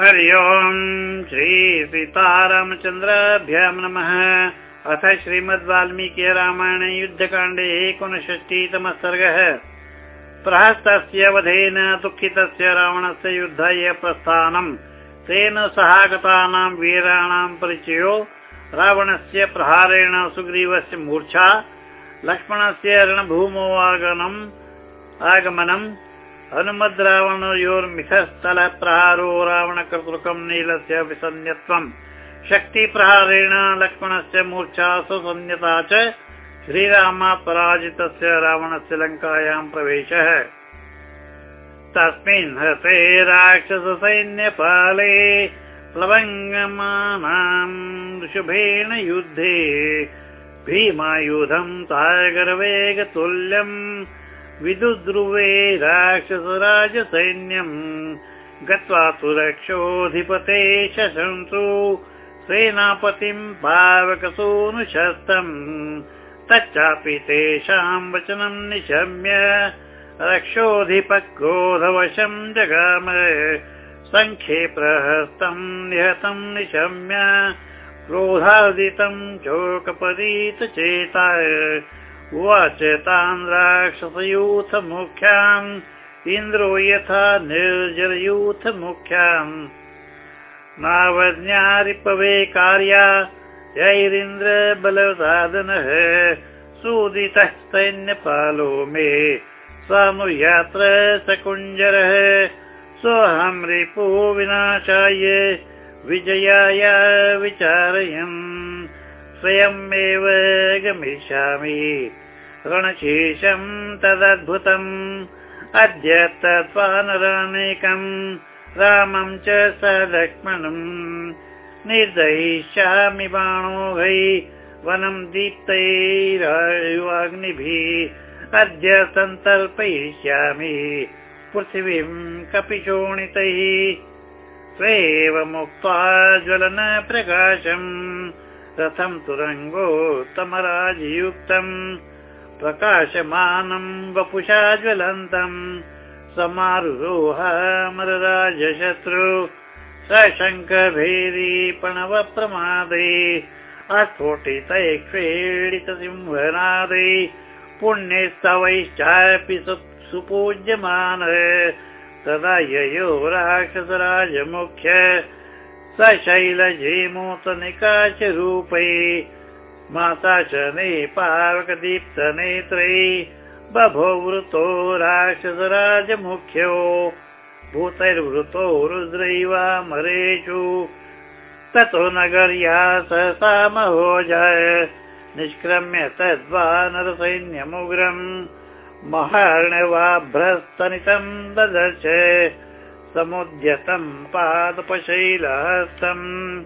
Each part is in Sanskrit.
हरि ओम् श्री सीतारामचन्द्राभ्यां नमः। अथ श्रीमद् वाल्मीकि रामायणे युद्धकाण्डे एकोनषष्टितमः सर्गः प्रहस्तस्य वधेन दुःखितस्य रावणस्य युद्धाय प्रस्थानम् तेन सहागतानां वीराणां परिचयो। रावणस्य प्रहारेण सुग्रीवस्य मूर्च्छा लक्ष्मणस्य रणभूमो आगमनम् हनुमद् रावणयोर्मिथस्थलः प्रहारो रावणकर्तृकम् नीलस्य विसन्यत्वम् शक्तिप्रहारेण लक्ष्मणस्य मूर्च्छा सुसंज्ञता च श्रीरामापराजितस्य रावणस्य लङ्कायां प्रवेशः। तस्मिन् हते राक्षससैन्यपाले प्लवङ्गमानाम् शुभेण युद्धे भीमायुधम् तागरवेगतुल्यम् विदुद्रुवे राक्षसराजसैन्यम् गत्वा सुरक्षोऽधिपते शशंसु सेनापतिम् पावकसूनुशस्तम् तच्चापि तेषाम् वचनम् निशम्य रक्षोऽधिपक्रोधवशम् जगाम। सङ्ख्ये प्रहस्तम् निहतम् निशम्य क्रोधादितम् चोकपरीतचेता उवाच तान् राक्षसयूथ मुख्यान् इन्द्रो यथा निर्जरयूथ मुख्यान् नावज्ञारिपवे कार्या यैरिन्द्र बलसाधनः सुदितः सैन्यपालो मे। स्वानुयात्र सकुञ्जरः सोऽहं रिपु विनाशाय विजयाय विचारयन् स्वयमेव गमिष्यामि रणशेषम् तदद्भुतम् अद्य तत्त्वानरानेकम् रामम् च स लक्ष्मणम् निर्दयिष्यामि बाणोघै वनम् दीप्तैरग्निभिः अद्य सन्तल्पयिष्यामि पृथिवीम् कपिशोणितैः स्वेव मुक्त्वा ज्वलन रथम् तुरङ्गोत्तमराजयुक्तम् प्रकाशमानम् वपुषा ज्वलन्तम् समारुरोहमरराजशत्रु सशङ्कभेदीपणव प्रमादै अस्फोटितै क्रीडितसिंहनादै पुण्यस्तवैश्चापि सुपूज्यमान तदा ययो राक्षसराजमुख्य सशैलजेमोतनिकाच रूपै माता च पावकदीप्तनेत्रै बभो वृतो राक्षसराजमुख्यो। भूतैर्वृतो रुद्रैवामरेषु। ततो नगर्या सहसा महोज। निष्क्रम्य तद्वानरसैन्यमुग्रम् महार्णवाभ्रस्तनितम् ददर्श समुद्यतम् पादपशैलहस्तम्।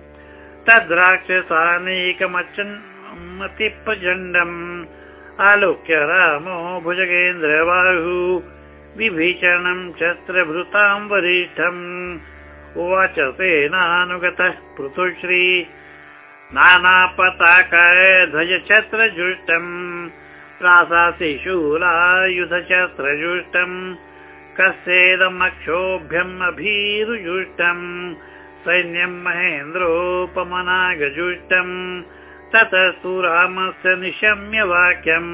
तद्राक्षसानीकमचन्मतिप्रचण्डम् आलोक्य रामो भुजगेन्द्रबाहु विभीषणम् शस्त्रभृताम् वरिष्ठम्। उवाच तेनानुगतः पृथुश्री। नानापताकाय ध्वजछत्रजुष्टम्। प्रासासि कस्येदमक्षोभ्यम् अभीरुजुष्टम् सैन्यम् महेन्द्रोपमनागजुष्टम् ततः सुरामस्य निशम्य वाक्यम्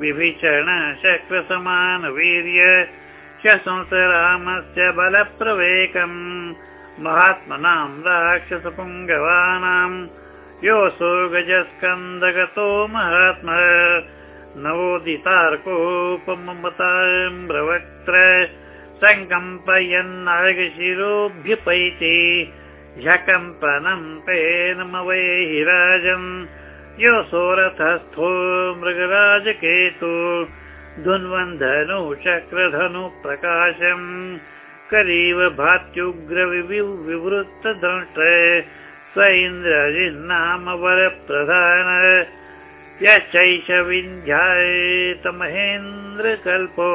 विभीषण शक्रसमानवीर्य शशंस रामस्य बलप्रवेकम् महात्मनाम् राक्षसपुङ्गवानाम् योऽसो गजस्कन्दगतो महात्मा नवोदितार्कोपमताम्रवक्त्र सङ्कम्पयन्नागशिरोऽभ्युपैति झकम्पनम् पेनमवैहि राजन् योऽसो रथस्थो मृगराजकेतु धुन्वन्धनु चक्रधनु प्रकाशम् करीव भात्युग्रविवृत्तदंष्ट स इन्द्रजिन्नाम वरप्रधान यश्चैष विन्ध्यायत महेन्द्रकल्पो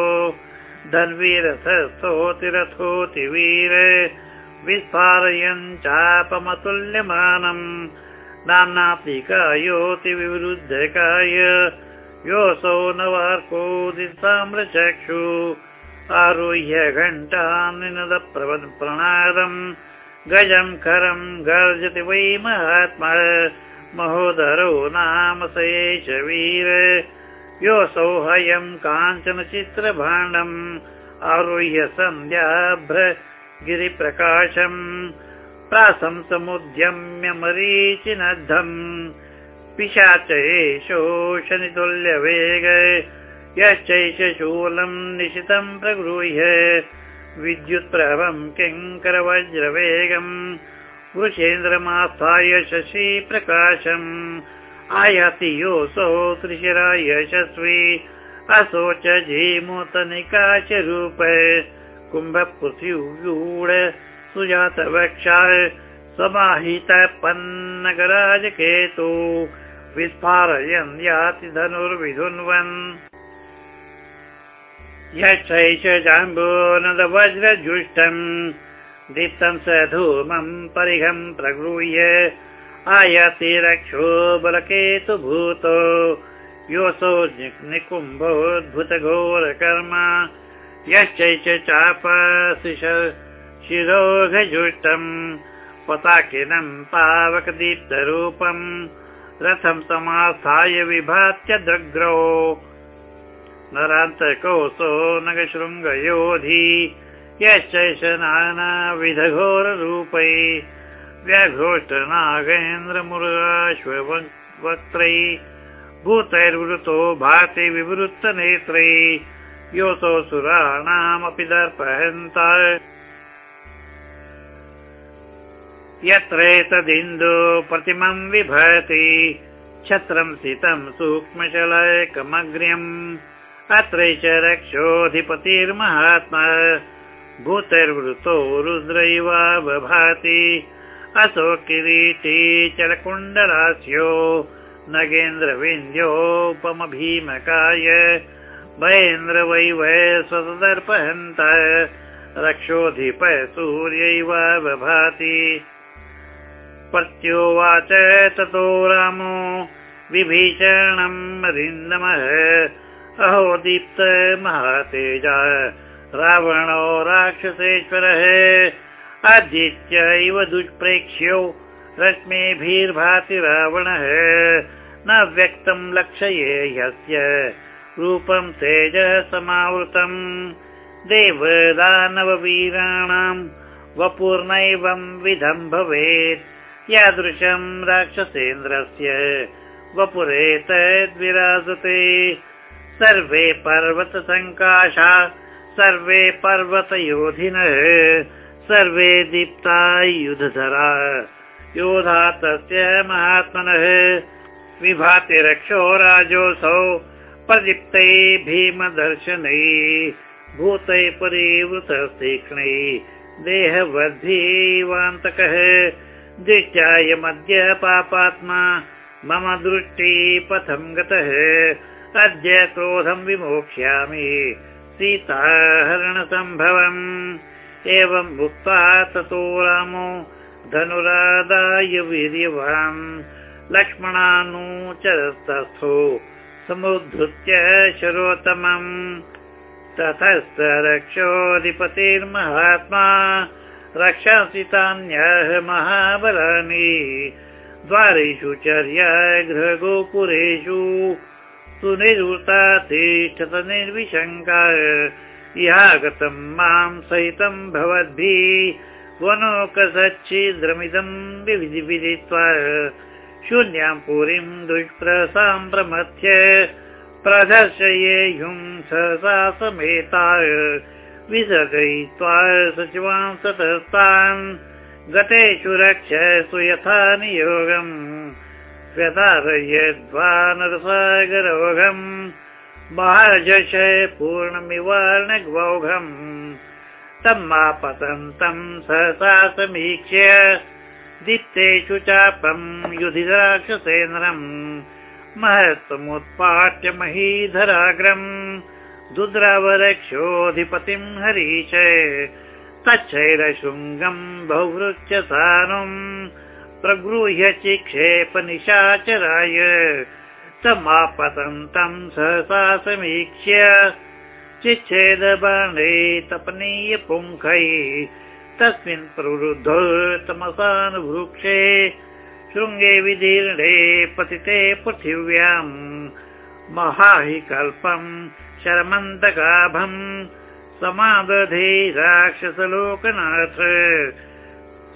धन्वीरथस्तोतिरथोतिवीर विस्फारयन् चापमतुल्यमानम् नाम्नातिकायोति विवृद्धकाय योऽसौ नवार्कोदिताम्रचक्षु आरुह्य घण्टान् प्रणादम् गजम् खरम् गर्जति वै महात्मा महोदरो नाम स एष वीर। योऽसौ हयम् काञ्चन चित्रभाण्डम् आरुह्य सन्ध्याभ्र गिरिप्रकाशम् प्रासं समुद्यम्य मरीचिनद्धम् पिशाच एषो शनितुल्यवेग यश्चैष शूलम् निशितम् प्रगृह्य। विद्युत्प्रभम् किङ्करवज्रवेगम् वृषेन्द्रमास्थाय शशि प्रकाशम् आयाति योऽसौ त्रिशिरा यशस्वी असोच जीमूतनिका च रूप कुम्भपृथिव्यूढ सुजात वक्षा समाहित पन्नगराजकेतु विस्फारयन् याति धनुर्विधुन्वन्। यक्षैष जाम्बोनद वज्रजुष्टम् दीप्तं स धूमम् परिघम् प्रगृह्य। आयाति रक्षो बलकेतु भूतो। योऽसौ निकुम्भोद्भुतघोरकर्म। यश्चैष चाप शिरोघजुष्टम् पताकिनम् पावकदीप्तरूपम् रथम् समास्थाय विभात्य दग्रौ। नरान्तकोऽसो नगशृङ्गयोधि यश्चैष नानाविधघोररूपै व्याघोष्ट भूतैर्वृतो भाति विवृत्तनेत्रै योऽसौ सुराणामपि दर्पहन्त यत्रैतदिन्दु प्रतिमम् विभति छत्रम् सितम् सूक्ष्मशलैकमग्र्यम्। अत्रैष रक्षोऽधिपतिर्महात्मा भूतैर्वृतो रुद्रैवाभाति असौ किरीटी चलकुण्डलास्यो। नगेन्द्रविन्द्योपमभीमकाय वै स्वदर्पहन्त रक्षोऽधिप सूर्यैवाभाति प्रत्योवाच ततो रामो। विभीषणम् रिन्दमः अहो दीप्त महातेज रावणो राक्षसेश्वरः। आदित्यैव दुष्प्रेक्ष्यो रश्मिभिर्भाति रावणः न व्यक्तं लक्षये ह्यस्य रूपं तेज समावृतम्। देवदानववीराणाम् वपुर्नैवं विधं भवेत्। यादृशं राक्षसेन्द्रस्य वपुरेतद्विराजते सर्वे पर्वतसङ्काशा सर्वे पर्वतयोधिनः सर्वे दीप्तायुधधरा योधा तस्य महात्मनः विभाति रक्षो राजोऽसौ प्रदीप्तै भीमदर्शनै भूतै परिवृतस्तीक्ष्णै देहवद्भिवान्तकः दृष्ट्यायमद्य पापात्मा मम दृष्टि पथं गतः अद्य क्रोधं विमोक्ष्यामि सीताहरणसम्भवम्। एवम् उक्त्वा ततो रामो धनुरादाय वीर्यवान्। लक्ष्मणानुचरस्तस्थो समुद्धृत्य शरोत्तमम्। ततस्त रक्षोऽधिपतिर्महात्मा रक्षांसितान्यः महाबलानि। द्वारेषु चर्या गृहगोपुरेषु सुनिवृता तिष्ठत निर्विशङ्का इहागतम् मां सहितम् भवद्भिः वनोकसच्छिद्रमिदम् विधित्वा शून्यां पुरीम् दुष्प्रसां प्रमथ्य सहसा समेता विसर्जयित्वा सचिवान् सतस्तान् गतेषु रक्षसु यथा नियोगम् व्यधारयद्वा नरसागरोघम् महाजश पूर्णमिवार्णग्वौघम्। तमापतन्तम् सहसा समीक्ष्य दीप्तेषु चापम् युधि राक्षसेन्द्रम् महत्त्वमुत्पाट्य महीधराग्रम् दुद्रावरक्षोऽधिपतिम् हरीश। तच्छैलशृङ्गम् बहुवृच्य सानुम् प्रगृह्य चिक्षेप निशाचराय तमापतन्तम् सहसा समीक्ष्य चिच्छेदबाणे तपनीय पुङ्खै तस्मिन् प्रवृद्धो तमसानुभृक्षे शृङ्गे विदीर्णे पतिते पृथिव्याम्। महाहि कल्पम् शरमन्तकाभम् समादधे राक्षसलोकनाथ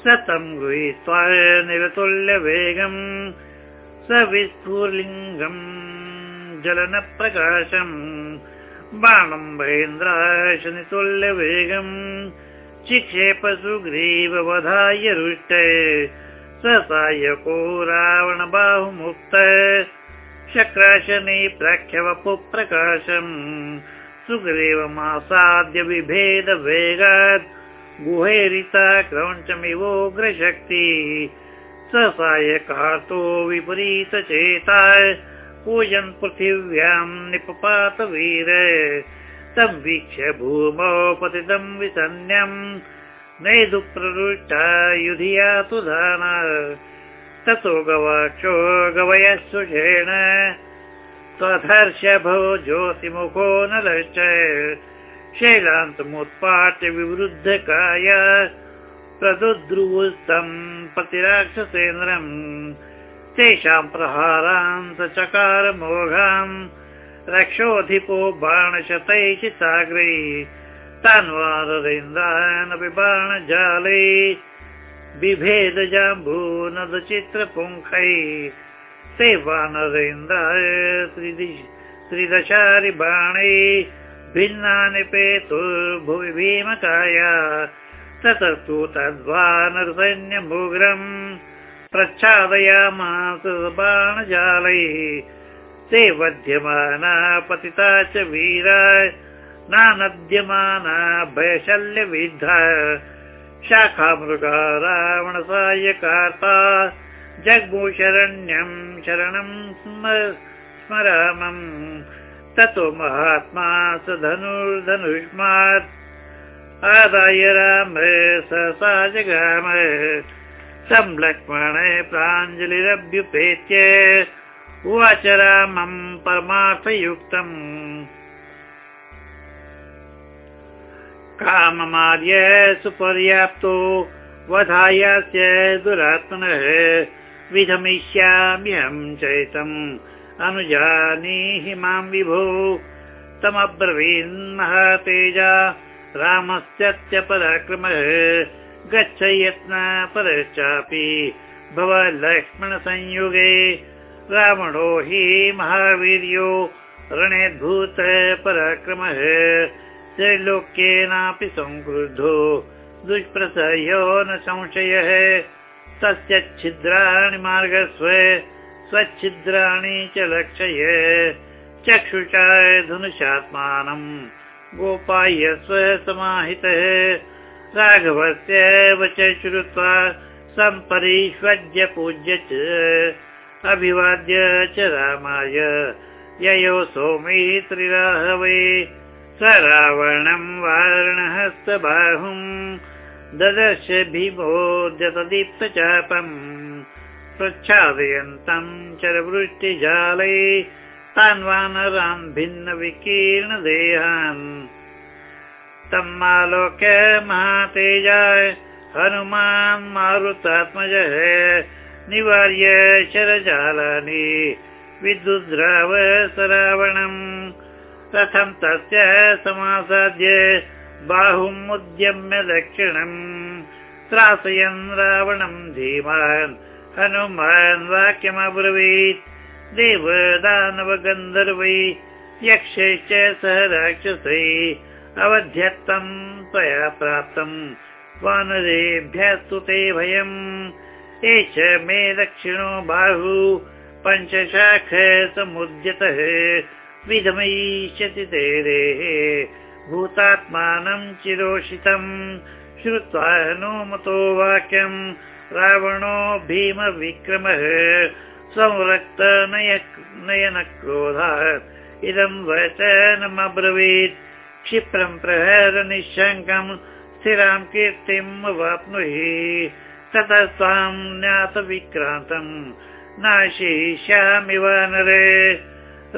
सतं गृहीत्वा निरतुल्यवेगम् स विस्फुलिङ्गम् जलनप्रकाशम् बाणम् महेन्द्राशनितुल्यवेगम् चिक्षेप सुग्रीववधाय रुष्ट स सायको रावणबाहुमुक्त शक्राशने प्रख्यवपुप्रकाशम् सुग्रीवमासाद्य विभेदवेगात् गुहेरिता क्रौञ्चमिवोग्रशक्ति स सायकार्तो विपरीतचेता। पूजन् पृथिव्याम् निपपात वीर तं वीक्ष्य भूमौ पतितं विसन्यम् नेदुप्ररुष्टा युधिया तु धाना। ततो गवाक्षो गवयः सुषेण स्वधर्षभो ज्योतिमुखो नलश्च शैलान्तमुत्पाट्य विवृद्धकाय प्रदुद्रुवुस्तम् प्रतिराक्षसेन्द्रम् तेषाम् प्रहारान् स चकार मोघान् रक्षोऽधिपो बाणशतै चिताग्रै तान्वारेन्द्रानपि बाणजालै त्रिदशारि बाणै भिन्नानि पेतुर्भुवि भीमकाय ततस्तु तद्वानरसैन्यमुग्रम् प्रच्छादयामास बाणजालै। ते वध्यमाना पतिता च वीरा नानद्यमाना भयशल्यविद्धा शाखामृगा रावणसायकार्ता जग्मुशरण्यम् शरणम् स्मरामम् ततो महात्मा स धनुर्धनुष्मात् आदाय राम सहसा जगाम तं लक्ष्मण प्राञ्जलिरभ्युपेत्य। उवाच रामम् परमार्थयुक्तम् काममार्य सुपर्याप्तो वधायास्य दुरात्मनः विधमिष्याम्यहं चैतम् अनुजानीहि मां विभो। तमब्रवीन्महातेजा रामस्यत्य पराक्रमः गच्छ यत्न परश्चापि भव लक्ष्मणसंयुगे रावणो हि महावीर्यो रणेद्भूत पराक्रमः। त्रैलोक्येनापि संक्रुद्धो। दुष्प्रसह्यो न संशयः। तस्य छिद्राणि मार्गस्व स्वच्छिद्राणि च लक्षय। चक्षुषा धनुषात्मानम्। गोपाय स्व समाहितः। राघवस्य वच श्रुत्वा सम्परिष्वज्य पूज्य च अभिवाद्य च रामाय। ययो सोमी त्रिराहवे। स रावणम् वारणहस्तबाहुम्। ददर्श भीमोद्यतदीप्तचापम् प्रच्छादयन्तम् चरवृष्टिजालै तान् वानरान् भिन्न विकीर्ण देहान् तमालोक्य महातेजाय हनुमान् मारुतात्मजः निवार्य शरजालानि विद्युद्राव स रावणम् कथं तस्य समासाद्य बाहुमुद्यम्य दक्षिणम्। त्रासयन् रावणम् धीमान् हनुमान् वाक्यमब्रवीत्। देव दानव गन्धर्वै यक्षैश्च सह राक्षसै अवध्यत्तम् त्वया प्राप्तम् वानरेभ्यस्तु ते भयम्। एष मे दक्षिणो बाहु पञ्चशाख समुद्यतः विधमयिष्यति ते देः। भूतात्मानम् चिरोषितम् श्रुत्वा हनुमतो वाक्यम् रावणो भीमविक्रमः संरक्त नयनक्रोधात् इदम् वचनमब्रवीत् क्षिप्रम् प्रहर निःशङ्कम् स्थिरां कीर्तिम् अवाप्नुहि ततः त्वाम् ज्ञातविक्रान्तम् नाशिष्यामि वानरे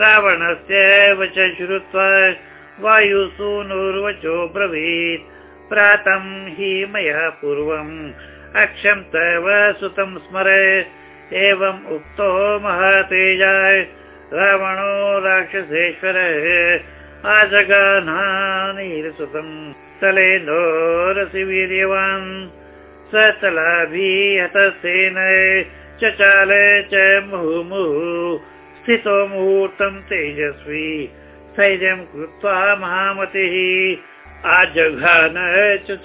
रावणस्य वच श्रुत्वा वायुसूनुर्वचो ब्रवीत्। प्रातं हि मया पूर्वम् अक्षं तव सुतं स्मर एवम् उक्तो महातेजाय रावणो राक्षसेश्वर आजगानानिरसुतम् तलेन्दोरसि वीर्यवान् स तलाभिहतसेन चचाल च मुहुमुहुः स्थितो मुहूर्तं तेजस्वी स्थैर्यं कृत्वा महामतिः आजघान च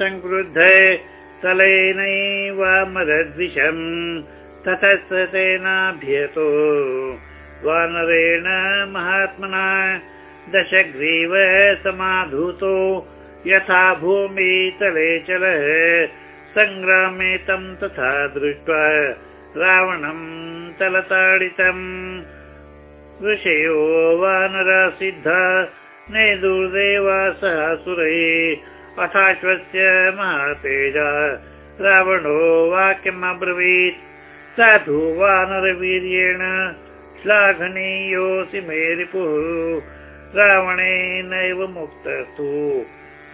संक्रुद्ध तलेनैवामरद्विषम् ततः तेनाभ्यतो वानरेण महात्मना दशग्रीव समाधूतो। यथा भूमितले चलः सङ्ग्रामे तं तथा दृष्ट्वा रावणं तलताडितम्। ऋषयो वानरसिद्धा ने दुर्देवा सह अथाश्वस्य महातेजा। रावणो वाक्यमब्रवीत् साधु वानरवीर्येण श्लाघनीयोऽसि मे रिपुः। रावणेनैव मुक्तस्तु।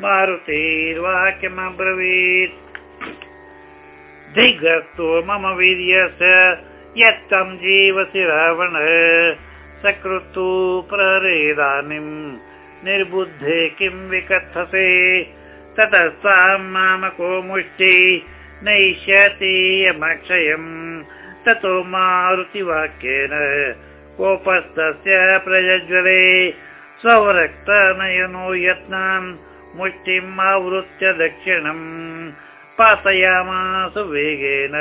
मारुतिर्वाक्यमब्रवीत् दिग्रस्तो मम वीर्यस्य यत्तं जीवसि रावण। सकृत्तु प्ररेदानीम्। निर्बुद्धे किं विकथसे ततः सा मामको मुष्टि नैष्यति यमक्षयम्। ततो मारुतिवाक्येन कोपस्तस्य प्रज्वले स्वरक्तनयनो यत्नान् मुष्टिम् आवृत्य दक्षिणम् पातयामासु वेगेन।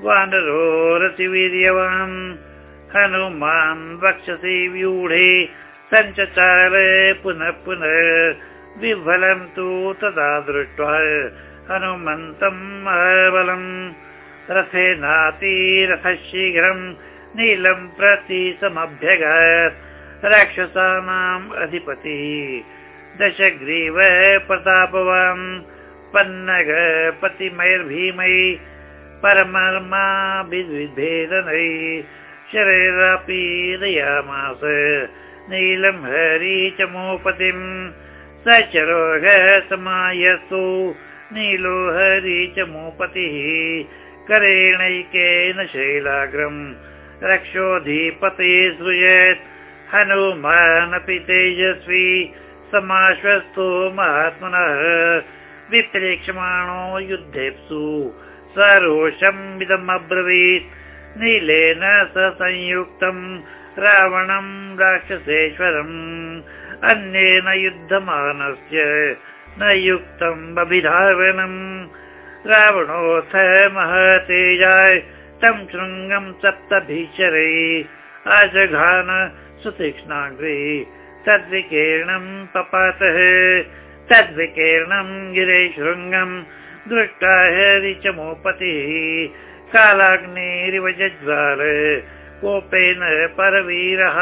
वानरो रतिवीर्यवान् हनुमान् वक्षसि व्यूढे सञ्चचार पुनः पुनः तदा दृष्ट्वा हनुमन्तम् बलम् रथेनातिरथः शीघ्रम् नीलम् प्रति समभ्यगत् राक्षसानाम् अधिपतिः दशग्रीव प्रतापवान्। पन्नग पतिमैर्भीमयि परमर्मा विद्विभेदनै शरीरापि दयामास। नीलम् हरि च मोपतिम् स चरोग समायसु। नीलो हरि च मोपतिः। करेणैकेन शैलाग्रम् रक्षोऽधिपते सृजत् हनुमानपि तेजस्वी समाश्वस्तो महात्मनः। विप्रेक्षमाणो युद्धेप्सु सरोषम् अब्रवीत्। नीलेन स संयुक्तम् रावणम् राक्षसेश्वरम् अन्येन युद्धमानस्य न युक्तम् अभिधावनम् रावणोऽथ महतेजाय तं शृङ्गम् सप्तभीचरे अजघान सुतीक्ष्णाग्रे। तद्विकीर्णम् पपातः तद्विकीर्णम् गिरे शृङ्गम् दृष्टा हरि च मोपतिः कालाग्निरिव जज्वाल कोपेन परवीरः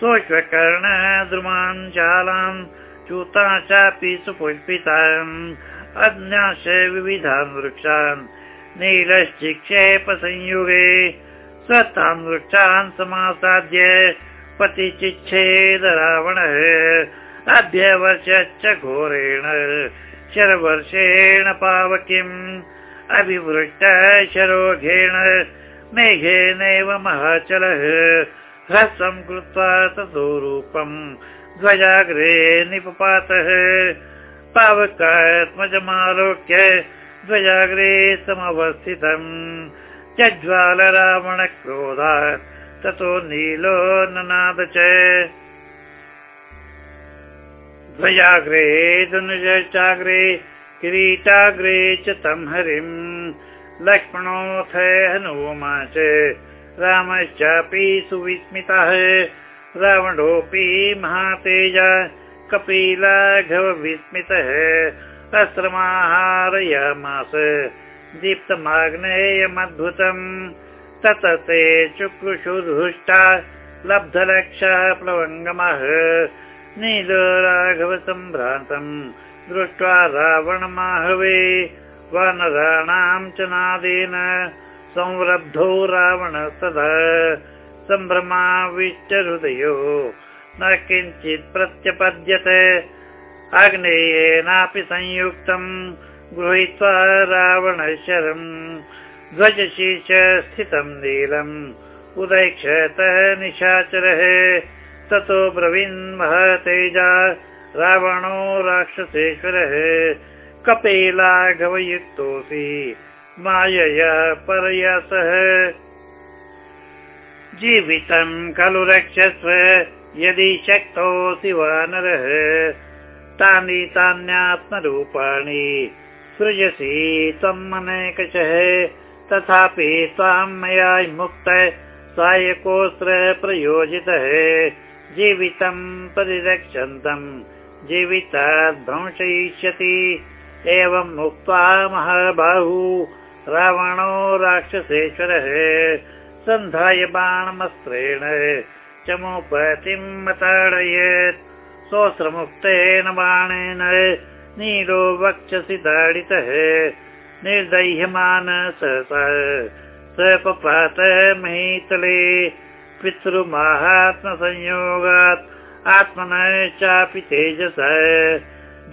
सोऽश्वकर्ण द्रुमान् चालान् च्यूता चापि सुपुष्पितान् अज्ञाश विविधान् वृक्षान् नीलश्चिक्षेपसंयुगे स्वतान् वृक्षान् समासाद्य पतिचिच्छेद रावणः अभ्यवर्षश्च घोरेण शरवर्षेण पावकिम् अभिवृष्ट शरोघेण मेघेनैव महाचलः ह्रस्वम् कृत्वा ततो रूपम् ध्वजाग्रे निपपातः। पावकात्मजमालोक्य ध्वजाग्रे समवस्थितम् जज्वाल रावण क्रोधात् ततो नीलो ननाद च। ध्वजाग्रे धनुजाग्रे किरीटाग्रे च तं हरिम् लक्ष्मणोऽथ हनुमा च रामश्चापि सुविस्मितः। रावणोऽपि महातेज कपिलाघव विस्मितः अस्त्रमाहारयामास दीप्तमाग्नेयमद्भुतम्। तत ते चुक्रुषुधुष्टा लब्धलक्षा प्लवङ्गमः। नीलो राघव सम्भ्रान्तम् दृष्ट्वा रावणमाहवे। वानराणाम् च नादेन संरब्धो रावण तदा सम्भ्रमाविष्ट हृदयो। न किञ्चित् प्रत्यपद्यते। आग्नेयेनापि संयुक्तम् गृहीत्वा रावणशरम् ध्वजशीर्ष स्थितम् नीलम्। उदैक्षतः निशाचरः। ततो ब्रवीन् महतेजा रावणो राक्षसेश्वरः। कपेलाघवयुक्तोऽसि मायया परया सह जीवितम् खलु रक्षस्व यदि शक्तोऽसि वानरः तानि तान्यात्मरूपाणि सृजसि त्वम् अनेकशः तथापि त्वाम् मया मुक्त सायकोऽस्त्र प्रयोजितः। जीवितम् परिरक्षन्तम् जीवितात् ध्वंसयिष्यति एवम् उक्त्वा महाबाहु रावणो राक्षसेश्वरः सन्धाय बाणमस्त्रेण चमोपतिम् अताडयत् सोऽस्त्रमुक्तेन बाणेन नीलो वक्षसि दाडितः निर्दह्यमान सहसा। स पपात महीतले पितृमाहात्मसंयोगात् आत्मनश्चापि तेजस।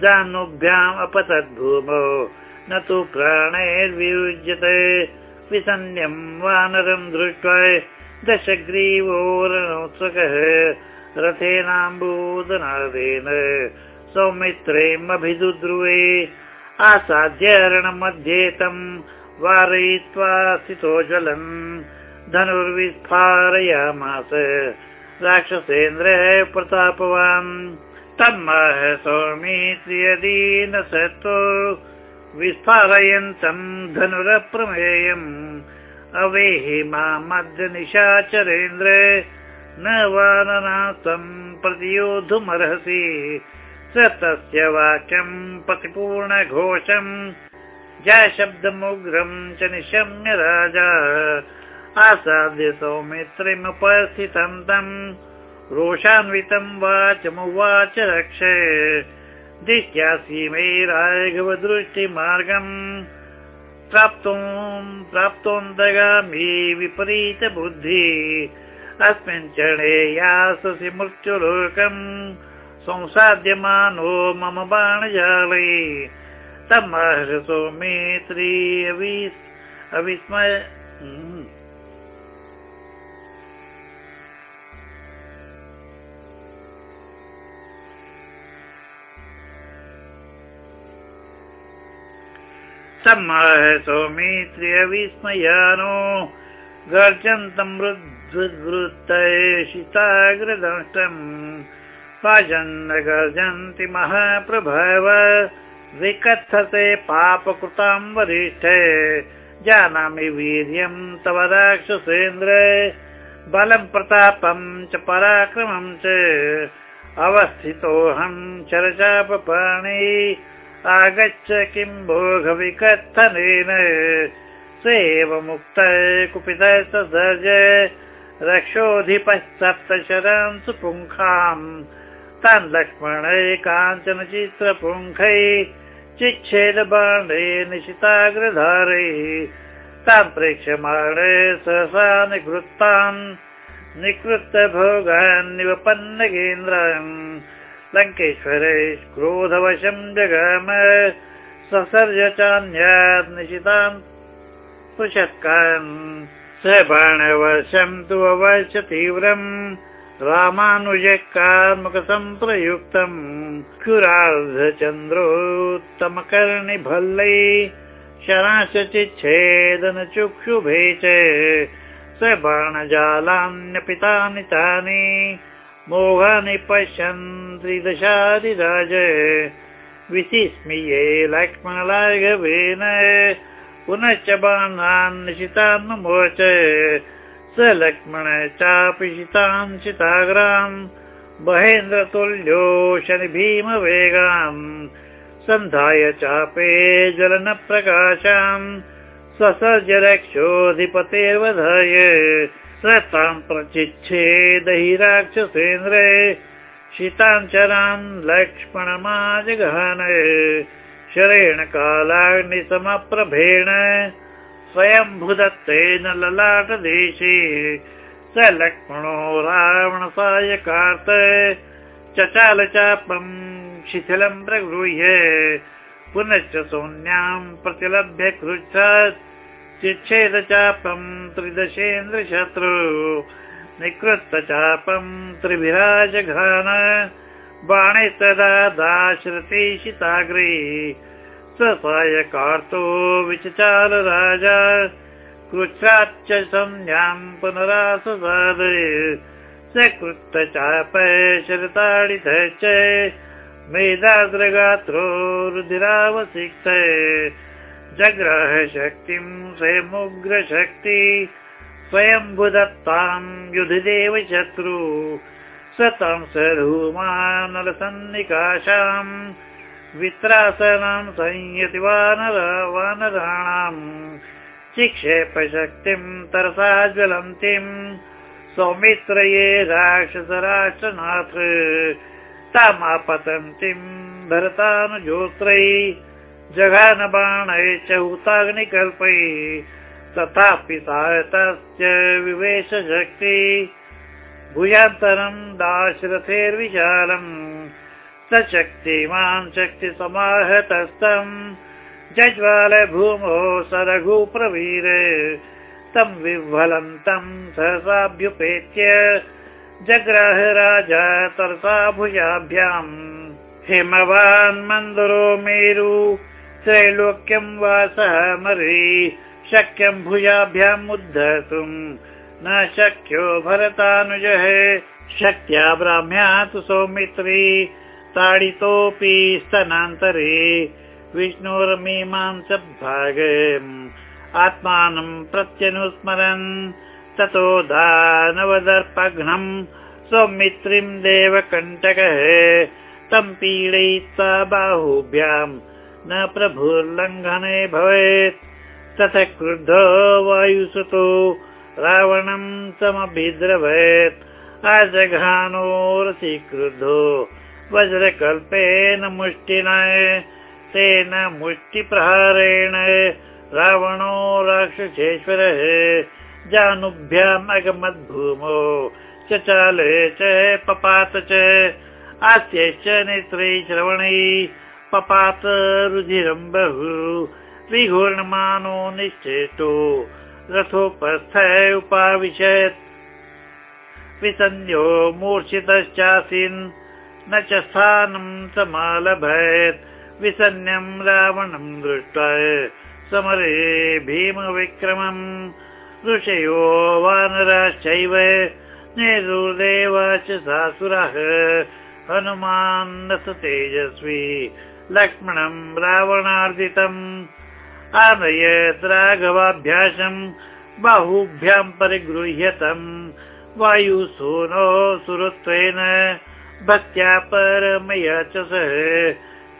जानुभ्याम् अपतद्भूमौ न तु प्राणैर्वियुज्यते। विसन्ध्यम् वानरम् दृष्ट्वा दशग्रीवोरणोत्सुकः रथेनाम्बूदनादेन सौमित्रेमभिदुद्रुवे आसाद्य तम् वारयित्वा स्थितो ज्वलन् धनुर्विस्फारयामास। राक्षसेन्द्रः प्रतापवान्। तन्मः सौमित्र्यदीन सत्तो विस्फारयन्तम् धनुरप्रमेयम्। अवेहि मामद्य निशाचरेन्द्र न वाननाथम् प्रतियोद्धुमर्हसि स तस्य वाक्यम् प्रतिपूर्णघोषम् जयशब्दमुग्रम् च निशम्य राजा। आसाद्य सौमित्रिमुपस्थितम् तम्। रोषान्वितम् वाचमुवाच रक्ष दिश्यासि मे राघवदृष्टिमार्गम् प्राप्तुम् प्राप्तोऽन्तगामि विपरीत बुद्धि अस्मिन् चरणे याससि मृत्युलोकम् संसाद्यमानो मम बाणजाले। तम् सौमित्री अविस्मय सौमित्र्यविस्मयानो गर्जन्तम् शीताग्रदष्टम् पाजन्न गर्जन्ति महाप्रभव विकथते पापकृताम् वरिष्ठ जानामि वीर्यम् तव राक्षसेन्द्र बलम् प्रतापम् च पराक्रमम् च अवस्थितोऽहम् चरचापपाणि आगच्छ किं भोगविकथनेन स एव मुक्त कुपितः सुपुङ्खाम्। तान् लक्ष्मण काञ्चन चित्रपुङ्खै चिच्छेद बाणे निशिताग्रधारे। तान् प्रेक्षमाण सहसा निकृत्तान् निकृत्त भोगान् निवपन्नगेन्द्रान् लङ्केश्वरे क्रोधवशम् जगाम। ससर्ज चान्यात् निशितान् पृषत्कान् स बाणवशम् तु अवश्य तीव्रम्। रामानुज कार्मुकसम्प्रयुक्तम् क्षुरार्धचन्द्रोत्तमकर्णिभल्लै शराश चिच्छेदन चुक्षुभे च। स बाणजालान्यपितानि तानि मोहानि पश्यन् त्रिदशादिराज विशिस्मिये लक्ष्मणलाघवेन। पुनश्च बाणान् निशितान् मोच स लक्ष्मण चापि शितान् शिताग्रान् महेन्द्रतुल्यो शनि भीमवेगान् सन्धाय चापे ज्वलनप्रकाशान् स्वसर्ज रक्षोऽधिपतेर्वधाय स तान् प्रचिच्छेदहि राक्षसेन्द्र शीताञ्चरान् लक्ष्मणमाजगहन शरेण कालाग्निसमप्रभेण स्वयम्भुदत्तेन ललाटदेशे। स लक्ष्मणो रावणसायकार्त चचाल चापम् शिथिलं प्रगृह्य। पुनश्च सोन्यां प्रतिलभ्य कृच्छत् चिच्छेद चापं त्रिदशेन्द्रशत्रु निकृत्त चापं त्रिभिराजघान बाणे तदा दाश्रते शिताग्रे स्वसायकार्तो विचचार राजा कृच्छाच्च संज्ञां पुनराससाद सकृत्त चाप शरताडित च मेधाग्रगात्रो रुधिरावसिक्त जग्रह शक्तिं स्वयमुग्रशक्ति स्वयं बुधत्तां युधिदेव शत्रु सतां सधूमानलसन्निकाशाम् वित्रासनां संयति वानर वानराणाम् शिक्षेपशक्तिं तरसा ज्वलन्तीम् सौमित्रये राक्षस राष्ट्रनाथ तामापतन्तीं भरतानुजोत्रै जघानबाणै च हुताग्निकल्पै तथापि सा तस्य विवेशशक्ति। भुजान्तरं दाशरथेर्विशालम् स शक्तिमान् शक्तिसमाहतस्तम्। जज्वाल भूमो सरघुप्रवीर तं सहसाभ्युपेत्य जग्राह राजा तरसा भुजाभ्याम्। हिमवान् मन्दरो मेरु त्रैलोक्यं वा सह मरी शक्यं भुजाभ्याम् उद्धर्तुम् न शक्यो भरतानुजः शक्त्या ब्राह्म्या तु सौमित्री। ताडितोऽपि स्तनान्तरे विष्णोरमीमांस भाग आत्मानं प्रत्यनुस्मरन् ततो दानवदर्पघ्नम् सौमित्रीं देवकण्टकः। तं पीडयित्वा बाहुभ्याम् न प्रभुर्लङ्घने भवेत्। तथ क्रुद्धो वायुसुतो रावणं समभिद्रवेत्। रसि क्रुद्धो वज्रकल्पेन मुष्टिना तेन मुष्टिप्रहारेण रावणो राक्षसेश्वरः जानुभ्याम् अगमद्भूमो चचाले च पपात च आस्यश्च नेत्रे श्रवणै पपात रुधिरं बहु विघूर्णमानो निश्चेतो रथोपस्थ उपाविशत्। विसन्ध्यो मूर्छितश्चासीन् न च स्थानं समालभत् विसन्यं रावणं दृष्ट्वा समरे भीमविक्रमम् ऋषयो वानराश्चैव नेरुदेव च सासुरः हनुमान् तेजस्वी लक्ष्मणं रावणार्दितम् आनयत् राघवाभ्यासम् बाहुभ्यां परिगृह्यतम् वायुसूनो सुरत्वेन भक्त्या परमया च सः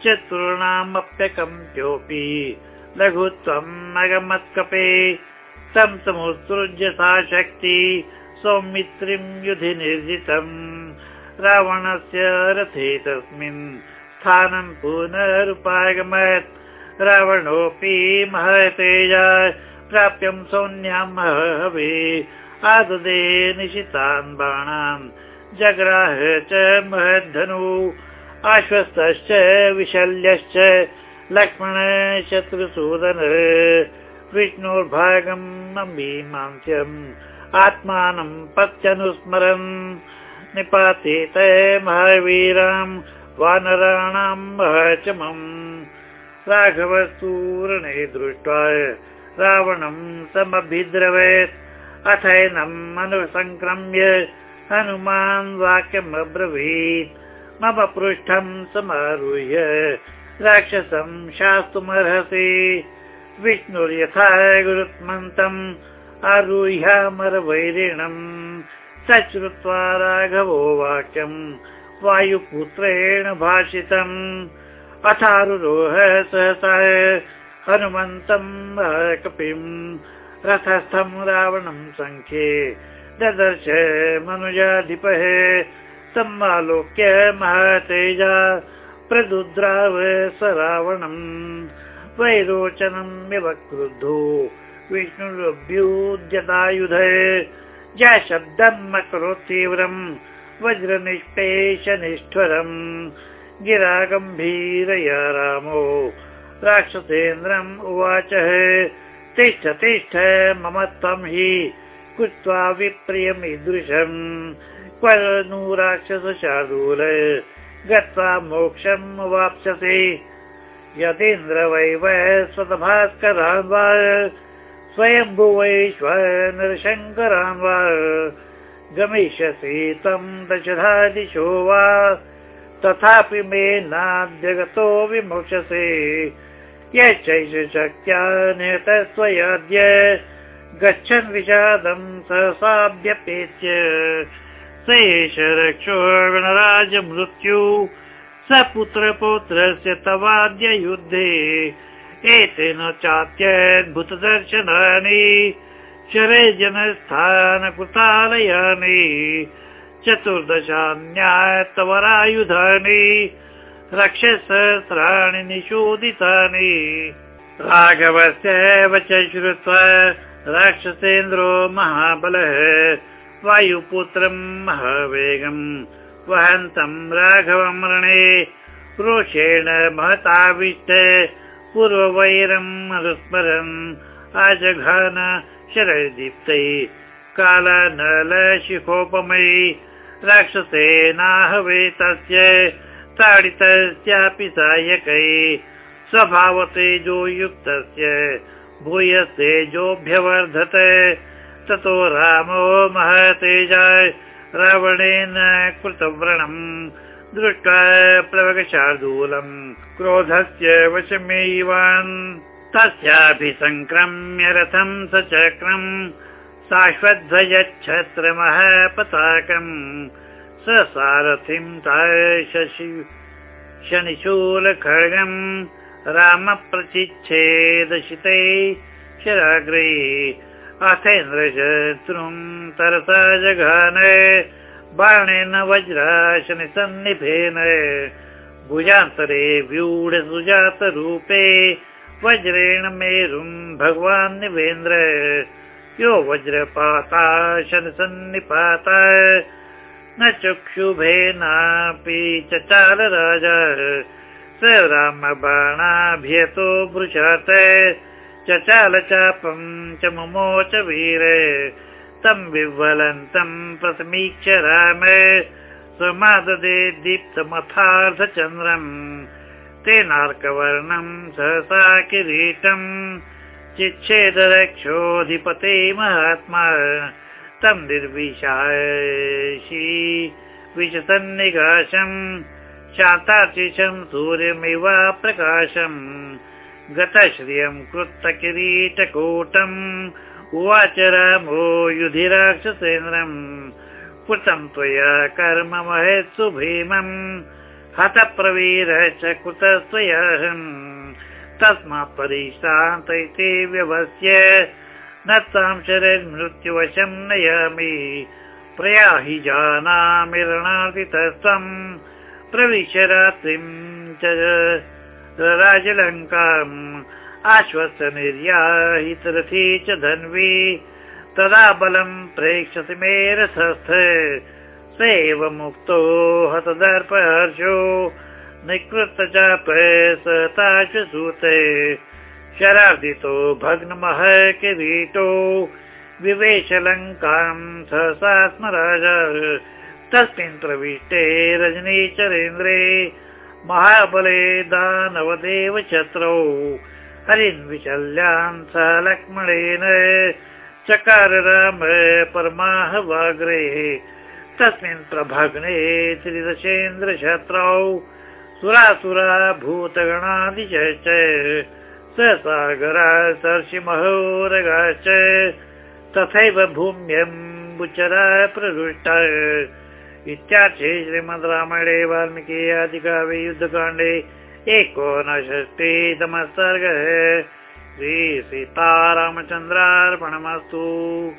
चतुर्णामप्यकम्प्योऽपि लघुत्वम् अगमत्कपे तं समुत्सृज्य सा शक्ति सौमित्रीं युधि निर्जितम् रावणस्य रथे तस्मिन् स्थानं पुनरुपागमत् रावणोऽपि महतेजा प्राप्यं सौन्यां महवे आददे निशितान् बाणान्। जग्राह च महद्धनु। आश्वस्तश्च विशल्यश्च लक्ष्मण शत्रुसूदन। विष्णुर्भागम् अमीमांस्यम् आत्मानं पत्यनुस्मरन् निपातेत महावीराम् वानराणां महचमम्। राघवसूरणे दृष्ट्वा रावणं समभिद्रवेत् अथैनम् अनुसङ्क्रम्य हनुमान् वाक्यमब्रवीत् मम पृष्ठं समारुह्य राक्षसं शास्तुमर्हसि। विष्णुर्यथा गुरुत्मन्तम् आरुह्यामरवैरिणम्। स श्रुत्वा राघवो वाक्यम् वायुपुत्रेण भाषितम्। अथारुरोह सहसा हनुमन्तम् कपिम् रथस्थं रावणं सङ्ख्ये ददर्श मनुजाधिपः समालोक्य महतेजा प्रदुद्राव स रावणम् वैरोचनम् इव क्रुद्धो विष्णुरभ्युद्यतायुध। शब्दम् अकरोत् तीव्रम् वज्रनिष्पेष निष्ठुरम् गिरा गम्भीरया रामो। राक्षसेन्द्रम् उवाच तिष्ठ तिष्ठ मम त्वं हि कृत्वा विप्रियमीदृशम्। क्व नु राक्षसशार्दूल गत्वा मोक्षम् वाप्स्यसि। यतीन्द्र वै स्वतभास्करान् वा स्वयम्भुवैश्व नरशङ्करान् वा गमिष्यसि तं दशधा दिशो वा। तथापि मे नाद्यगतो विमोक्षसे। यश्चैष शक्त्या निहतस्त्वयाद्य गच्छन् विषादं सहसाभ्यपेत्य। स एष रक्षो गणराजमृत्यु स पुत्रपौत्रस्य तवाद्य युद्धे। एतेन चात्यद्भुतदर्शनानि शरे जनस्थानकृतालयानि चतुर्दशान्यायतवरायुधानि रक्षसहस्राणि निषोदितानि। राघवस्यैव च श्रुत्वा राक्षसेन्द्रो महाबलः वायुपुत्रम् महावेगम् वहन्तम् राघवम् रणे रोषेण महताविष्ट पूर्ववैरम् अनुस्मरन् अजघान शरदीप्तै कालनलशिखोपमयि राक्षसेनाहवे तस्य ताडितस्यापि सायकै स्वभावतेजो युक्तस्य भूयस्तेजोऽभ्यवर्धत। ततो रामो महतेजा रावणेन कृतव्रणम् दृष्ट्वा प्रवगशार्दूलम् क्रोधस्य वशमेवान् तस्याभिसङ्क्रम्य रथम् सचक्रम् शाश्वध्वजच्छत्रमः पताकम् स सारथिम् शशि शनिशूलखड्गम् राम प्रचिच्छेदशिते शराग्रे अथेन्द्रशत्रुम् तरसा जघान बाणेन वज्राशनि सन्निभेन भुजान्तरे व्यूढ सुजातरूपे वज्रेण मेरुम् भगवान् निवेन्द्र। यो वज्रपाता सन्निपाता न चक्षुभेनापि चचाल राजा स रामबाणाभियतो भृशात्। चचाल चापम् च मुमोच वीर। तं विह्वलन्तम् प्रथमीक्ष राम। स्वमाददे दीप्तमथार्धचन्द्रम् तेनार्कवर्णम् सहसा किरीटम् चिच्छेदरक्षोऽधिपते महात्मा। तं निर्विशायि विशसन्निकाशम् शान्तार्चिषम् सूर्यमिव प्रकाशम्। गतश्रियम् कृत्त किरीटकूटम् उवाच रामो युधि राक्षसेन्द्रम् कृतम् त्वया कर्म महेत्सु भीमम् हतप्रवीरः च कृतस्त्वयाहम् तस्मात् परिश्रान्त इति व्यवस्य। न तां शरन्मृत्युवशम् नयामि। प्रयाहि जानामि रणार्दितस्त्वम् प्रविश्य रात्रिम् च राजलङ्काम्। आश्वस्त निर्याहितरथी च धन्वी। तदा बलम् प्रेक्षति मे रथस्थ स एव मुक्तो हतदर्पहर्षो निकृत च सूते शरार्दितो भग्नमः किरीटो विवेशलङ्काम् सहसा स्म राजा तस्मिन् प्रविष्टे रजनीचरेन्द्रे महाबले दानवदेव छत्रौ विशल्यान् स लक्ष्मणेन चकार राम परमाहवाग्रे तस्मिन् प्रभग्ने त्रिदशेन्द्र शत्रौ सुरासुरा भूतगणादिश स सागरा सर्षि महोरगाश्च तथैव भूम्यम्बुचरा प्रदृष्ट। इत्यार्थे श्रीमद् रामायणे वाल्मीकि आदिकाव्ये युद्धकाण्डे एकोनषष्टितमः सर्गः। श्रीसीतारामचन्द्रार्पणमस्तु